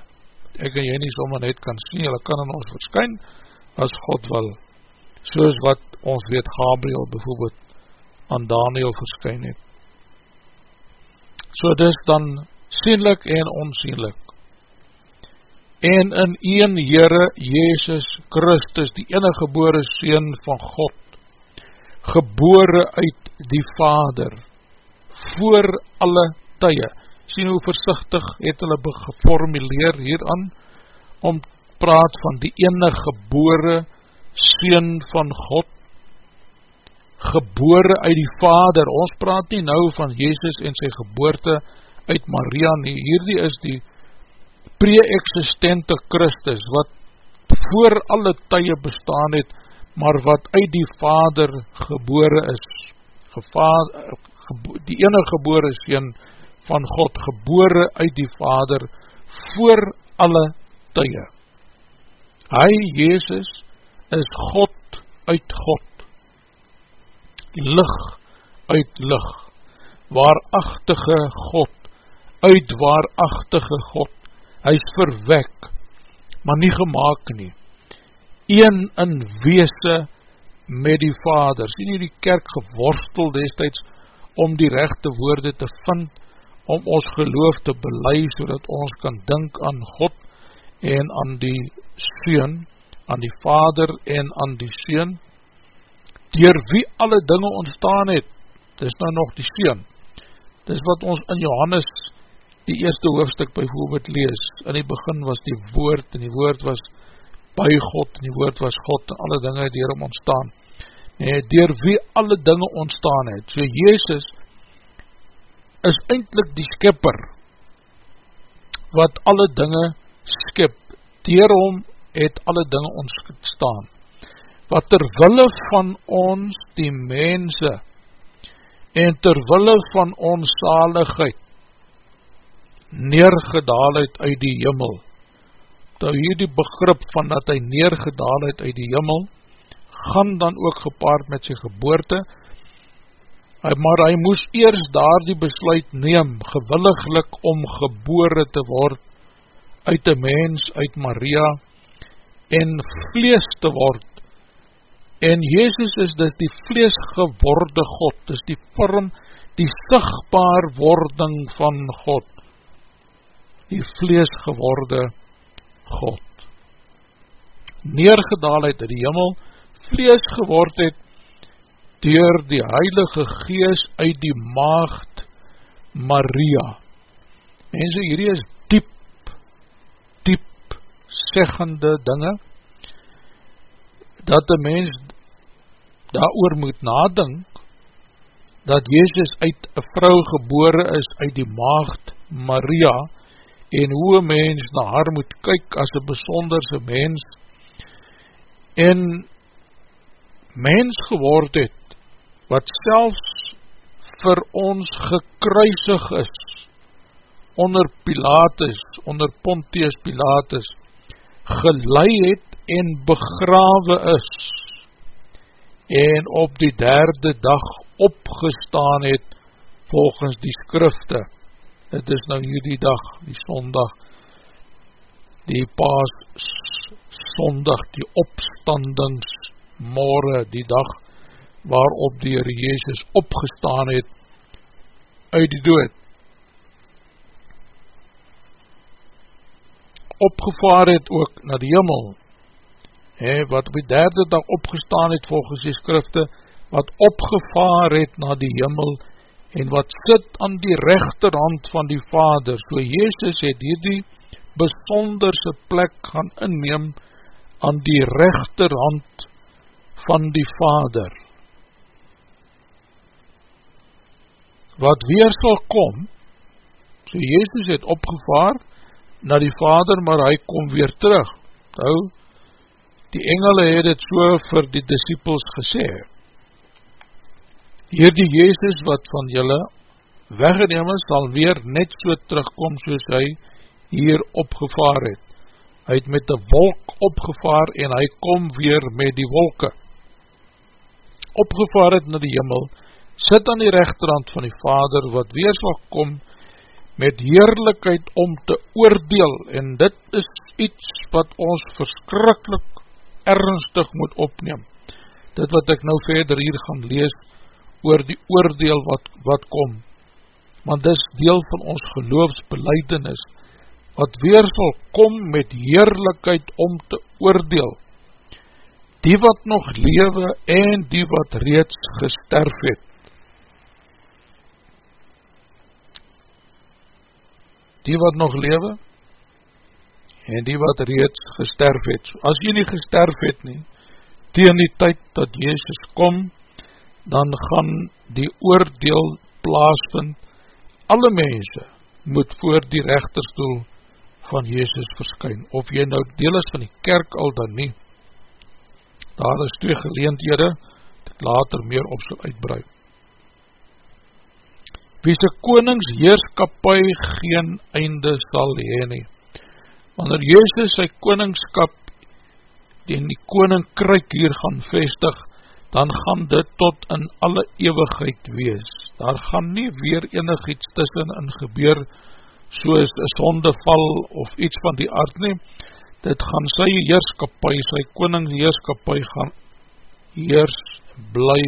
B: ek en jy nie sommer net kan sien, hulle kan in ons verskyn as God wil soos wat ons weet Gabriel bijvoorbeeld aan Daniel verskyn het. So dis dan sienlik en onsienlik. En in een Heere Jezus Christus, die enige gebore Seen van God, gebore uit die Vader, voor alle tye, sien hoe versichtig het hulle geformuleer hieraan, om praat van die enige gebore Seen van God, gebore uit die Vader, ons praat nie nou van Jezus en sy geboorte uit Maria nie, hierdie is die pre-existente Christus, wat voor alle tye bestaan het, maar wat uit die Vader gebore is, Gevader, gebo die ene gebore sien van God, gebore uit die Vader, voor alle tye. Hy, Jezus, is God uit God, lig uit lig, waarachtige God, uit waarachtige God, hy is verwek, maar nie gemaakt nie, een in weese met die Vader, sien hier die kerk geworstel destijds, om die rechte woorde te vind, om ons geloof te belei, so ons kan dink aan God, en aan die Seun, aan die Vader en aan die Seun, dier wie alle dinge ontstaan het, dis nou nog die Seun, dis wat ons in Johannes die eerste hoofdstuk bijvoorbeeld lees, in die begin was die woord, en die woord was by God, en die woord was God, en alle dinge dier om ontstaan, nee, dier wie alle dinge ontstaan het, so Jezus is eindelijk die skipper, wat alle dinge skip, dier hom het alle dinge ontstaan, wat terwille van ons die mense en terwille van ons zaligheid neergedaal het uit die jimmel. Nou hier die begrip van dat hy neergedaal het uit die jimmel, gaan dan ook gepaard met sy geboorte, maar hy moes eers daar die besluit neem, gewilliglik om gebore te word, uit die mens, uit Maria, en vlees te word. En Jezus is dus die vlees geworde God, dus die vorm, die sigtbaar wording van God, die vlees geworde God. Neergedaal het in die jimmel, vlees geword het, door die heilige gees uit die maagd Maria. Mense, hierdie is zeggende dinge, dat die mens daar oor moet nadink, dat Jezus uit een vrou gebore is, uit die maagd Maria, en hoe een mens na haar moet kyk as een besonderse mens, en mens geword het, wat selfs vir ons gekruisig is, onder Pilatus, onder Pontius Pilatus, gelei het en begrawe is en op die derde dag opgestaan het volgens die skrifte het is nou hierdie dag die sondag. Die paas sondag die opstandingsmorgen die dag waarop die Heer Jezus opgestaan het uit die dood. Opgevaar het ook na die jimmel, he, wat op die derde dag opgestaan het volgens die skrifte, wat opgevaar het na die jimmel, en wat sit aan die rechterhand van die vader, so Jezus het hierdie besonderse plek gaan inneem, aan die rechterhand van die vader, wat weer sal kom, so Jezus het opgevaar, na die vader, maar hy kom weer terug. Nou, Die engele het het so vir die disciples gesê, Hier die Jezus wat van julle weggeneem is, sal weer net so terugkom soos hy hier opgevaar het. Hy het met die wolk opgevaar en hy kom weer met die wolke. Opgevaar het na die jimmel, sit aan die rechterhand van die Vader wat weer sal kom met heerlijkheid om te oordeel en dit is iets wat ons verskrikkelijk ernstig moet opneem. Dit wat ek nou verder hier gaan lees oor die oordeel wat, wat kom, want dis deel van ons geloofsbeleidenis, wat weer sal kom met heerlijkheid om te oordeel, die wat nog lewe en die wat reeds gesterf het. Die wat nog lewe en die wat reeds gesterf het. As jy nie gesterf het nie, tegen die tyd dat Jezus kom, dan gaan die oordeel plaasvind, alle mense moet voor die rechterstoel van Jezus verskyn, of jy nou deel is van die kerk al dan nie, daar is twee geleendhede, dit later meer op sal uitbrui. Wie sy konings heerskapie geen einde sal hee nie, wanneer Jezus sy koningskap en die koninkryk hier gaan vestig, dan gaan dit tot in alle eeuwigheid wees. Daar gaan nie weer enig iets tussen in gebeur, soos een sondeval of iets van die aard neem, dit gaan sy heerskapie, sy koning heerskapie gaan heers, bly,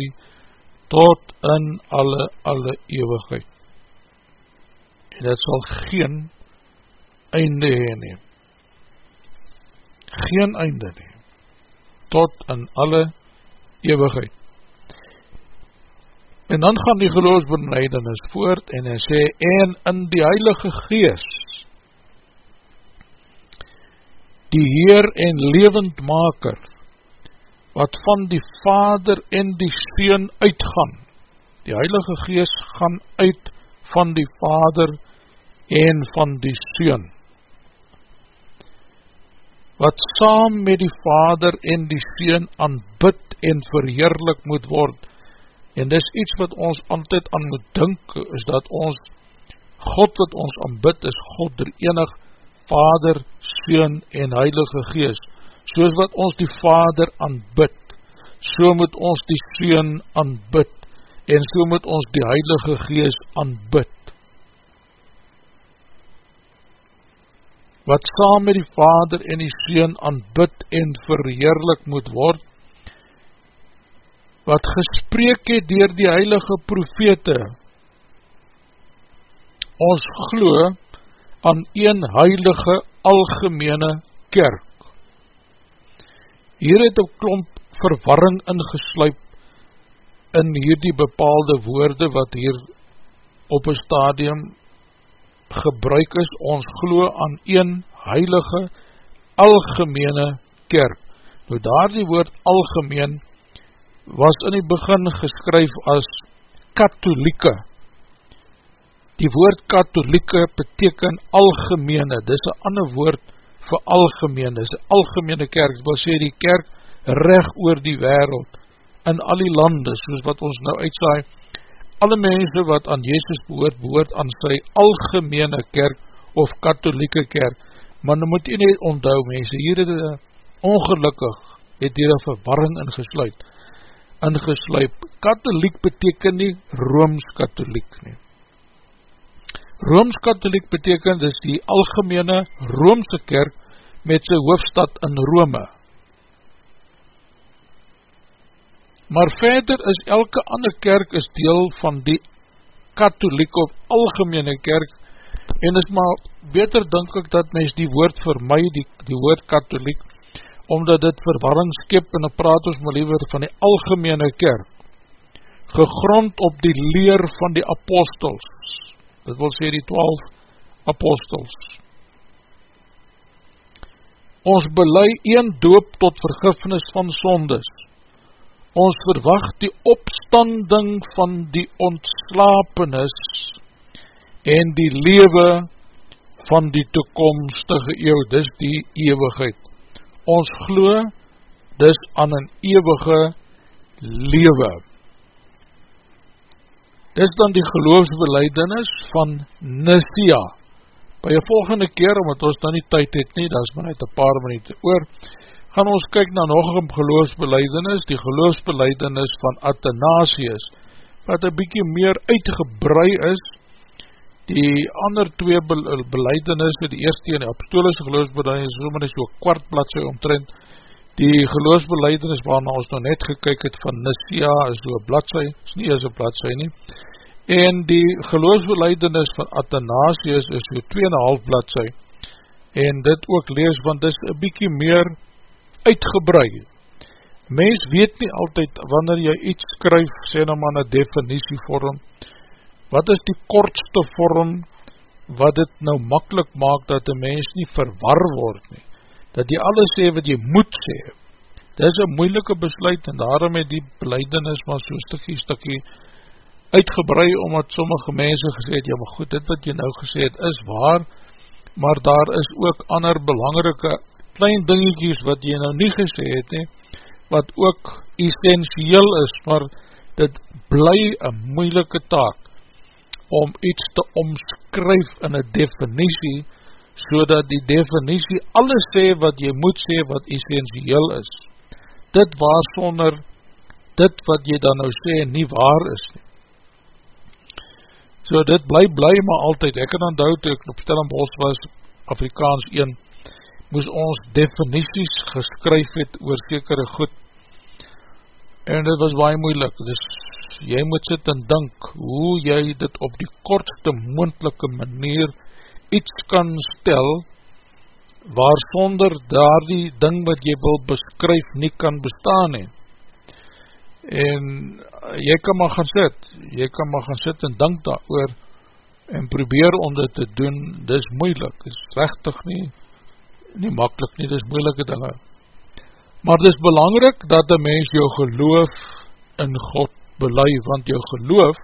B: tot in alle, alle eeuwigheid. En dit sal geen einde heen neem geen einde nie, tot in alle eeuwigheid. En dan gaan die geloofsbenijdenis voort en hy sê, en in die Heilige Gees, die Heer en levendmaker, wat van die Vader en die Seun uitgaan, die Heilige Gees gaan uit van die Vader en van die Seun, wat saam met die Vader en die Seen aanbid en verheerlik moet word. En dis iets wat ons altyd aan moet dink, is dat ons, God wat ons aanbid, is God der enig Vader, Seen en Heilige Gees. Soos wat ons die Vader aanbid, so moet ons die Seen aanbid, en so moet ons die Heilige Gees aanbid. wat saam met die Vader en die Seen aanbid en verheerlik moet word, wat gespreek het dier die heilige profete, ons glo aan een heilige algemene kerk. Hier het een klomp verwarring ingesluip in hierdie bepaalde woorde wat hier op een stadium gebruik is, ons glo aan een heilige, algemene kerk. Nou daar die woord algemeen was in die begin geskryf as katholieke. Die woord katholieke beteken algemene, dit is een ander woord vir algemene, dit is een algemene kerk, dit wil sê die kerk recht oor die wereld, in al die lande, soos wat ons nou uitsaai, alle mense wat aan Jezus behoort, behoort aan sy algemene kerk of katholieke kerk, maar nou moet jy nie onthou mense, hier het ongelukkig, het hier een verwarring ingesluid, ingesluip, katholiek beteken nie Rooms-katholiek nie. Rooms-katholiek beteken dis die algemene Roomse kerk met sy hoofstad in Rome, maar verder is elke ander kerk is deel van die katholiek of algemene kerk en is maar beter denk ek dat mens die woord vir my, die, die woord katholiek, omdat dit verwarring skip en dan praat ons maar liever van die algemene kerk, gegrond op die leer van die apostels, dit wil sê die twaalf apostels. Ons belei een doop tot vergifnis van sondes, ons verwacht die opstanding van die ontslapenis en die lewe van die toekomstige eeuw, dis die eeuwigheid. Ons glo dis aan een eeuwige lewe. Dis dan die geloofsbeleidings van Nicia. By die volgende keer, omdat ons dan nie tyd het nie, dat is maar net een paar minuut oor, gaan ons kyk na nog een geloofsbeleidings, die geloofsbeleidings van Athanasius, wat een bykie meer uitgebrei is, die ander twee beleidings, die eerste en die apostolise geloofsbeleidings, so maar is so kwart bladse omtrent, die geloofsbeleidings waarna ons nou net gekyk het van Nicia, is so bladse, is nie is een bladse nie, en die geloofsbeleidings van Athanasius is so 2,5 bladse, en dit ook lees, want dit is een bykie meer uitgebreid, Mens weet nie altyd, wanneer jy iets skryf, sê nou maar een definisievorm, wat is die kortste vorm, wat dit nou makkelijk maak, dat die mens nie verwar word nie, dat jy alles sê wat jy moet sê, dit is een moeilike besluit, en daarom het die beleidenis maar so stikkie stikkie uitgebrei, omdat sommige mense gesê het, ja maar goed, dit wat jy nou gesê het, is waar, maar daar is ook ander belangrike klein dingetjies, wat jy nou nie gesê het nie, wat ook essentieel is, maar dit bly een moeilike taak om iets te omskryf in een definitie, so die definitie alles sê wat jy moet sê wat essentieel is. Dit waar sonder dit wat jy dan nou sê nie waar is nie. So dit bly bly maar altyd, ek kan onthou toe ek op Stellenbos was, Afrikaans 1, moes ons definities geskryf het oor sekere goed, en dit was baie moeilik, dus jy moet sit en dink hoe jy dit op die kortste moendelike manier iets kan stel waar sonder daar die ding wat jy wil beskryf nie kan bestaan he. En jy kan maar gaan sit, jy kan maar gaan sit en dink daar oor en probeer om dit te doen, dit is moeilik, dit is rechtig nie, nie makkelijk nie, dit is moeilike dinge. Maar dit is belangrijk dat die mens jou geloof in God belei, want jou geloof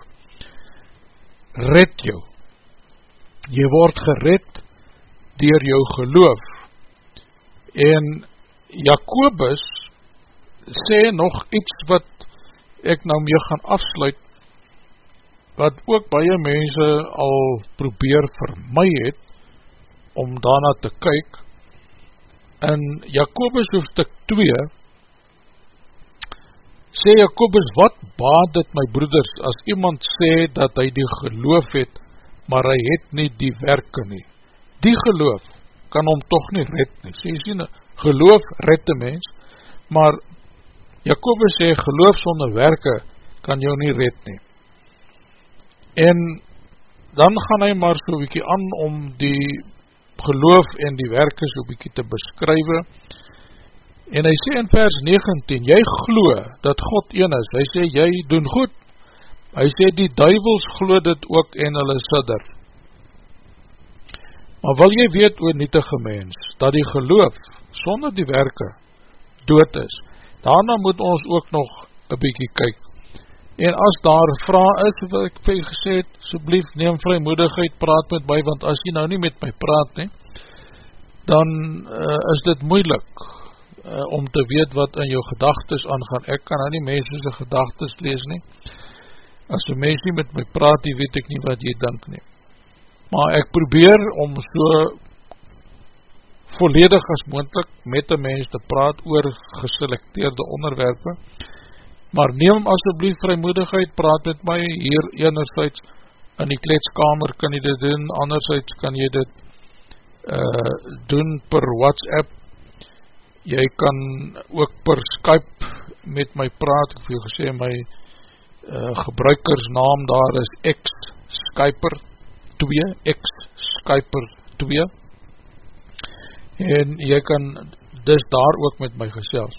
B: red jou. Jy word gered dier jou geloof. En Jacobus sê nog iets wat ek nou mee gaan afsluit, wat ook baie mense al probeer vir my het, om daarna te kyk, in Jacobus hoofdstuk 2 sê Jacobus wat baad dit my broeders as iemand sê dat hy die geloof het maar hy het nie die werke nie? Die geloof kan hom toch nie red nie. Sê sê geloof red die mens maar Jacobus sê geloof sonder werke kan jou nie red nie. En dan gaan hy maar so wiekie aan om die geloof en die werke so bykie te beskrywe. En hy sê in vers 19, jy glo dat God een is, hy sê jy doen goed, hy sê die duivels glo dit ook en hulle sidder. Maar wil jy weet oor nietige mens, dat die geloof sonder die werke dood is, daarna moet ons ook nog een bykie kyk. En as daar vraag is, wat ek vir gesê het, soblief neem vrymoedigheid, praat met my, want as jy nou nie met my praat nie, dan uh, is dit moeilik uh, om te weet wat in jou gedagtes aangaan. Ek kan nou nie mensense gedagtes lees nie. As die mens nie met my praat, die weet ek nie wat jy denk nie. Maar ek probeer om so volledig as moendlik met die mens te praat oor geselecteerde onderwerpe, maar neem asjeblief vrymoedigheid, praat met my hier enerzijds in die kletskamer kan jy dit doen, anderzijds kan jy dit uh, doen per WhatsApp, jy kan ook per Skype met my praat, ek wil gesê my uh, gebruikersnaam daar is X Skyper 2, X Skyper 2 en jy kan dis daar ook met my gesels.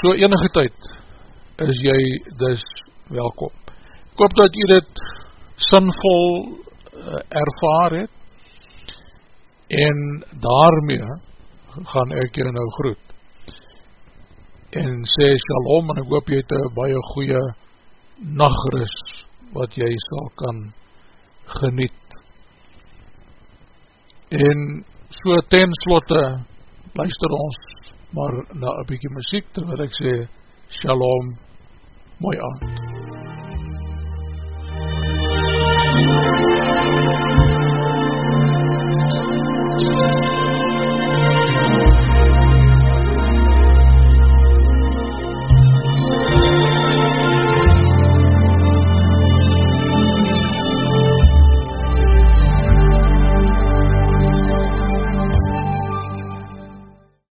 B: So enige tyd is jy dus welkom. Ek hoop dat jy dit sinvol uh, ervaar het. En daarmee gaan ek jy nou groet en sê shalom en ek hoop jy het een baie goeie nachtris wat jy sal kan geniet. En so ten slotte luister ons maar na een bykie muziek terwijl ek sê, shalom, mooi aand.